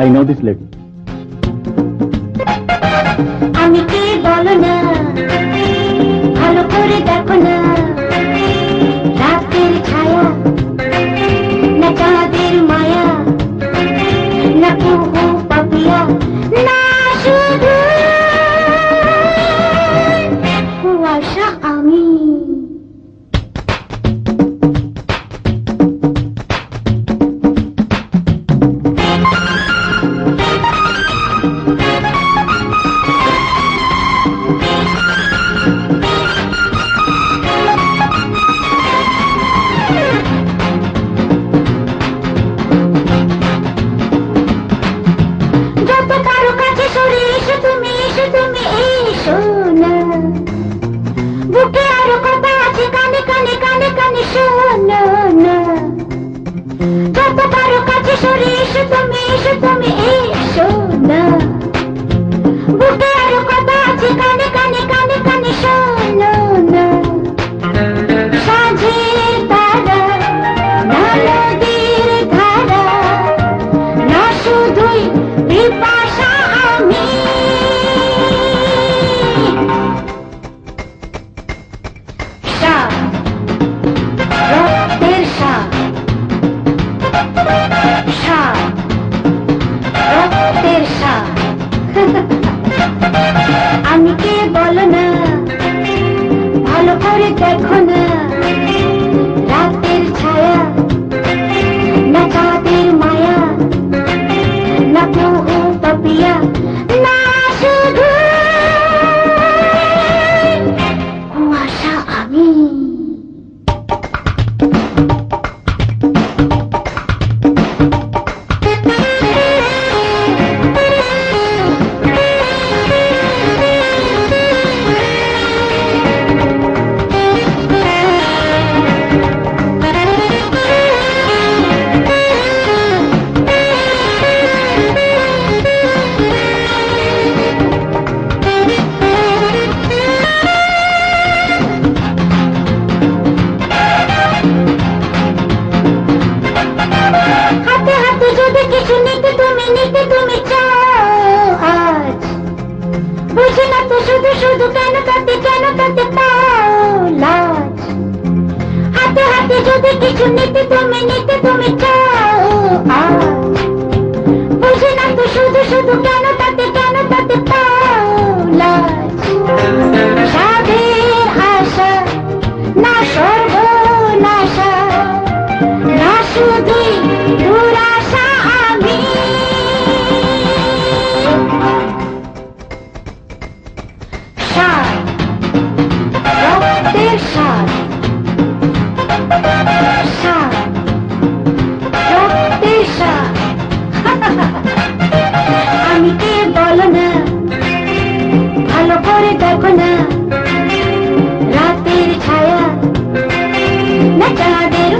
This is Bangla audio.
আই নো দিস লেডি আমি কি বলো না? ভালো করে দেখো না। রাতের ছায়া, না চাঁদের মায়া, না কুহু পাপিয়া, না শুধু কুয়াশা আমি। দেখো না। রাতের ছায়া না চাঁদের মায়া না কুহু পাপিয়া না হাতে যদি কিছু নিতে তুমি নিতে তুমি চাও বুঝে না তো শুধু শুধু কেন তাতে কেন তাতে পাও সাধের আশা না সর্বনাশা না শুধুই আমি কে বলো না ভালো করে দেখো না রাতের ছায়া না চাঁদের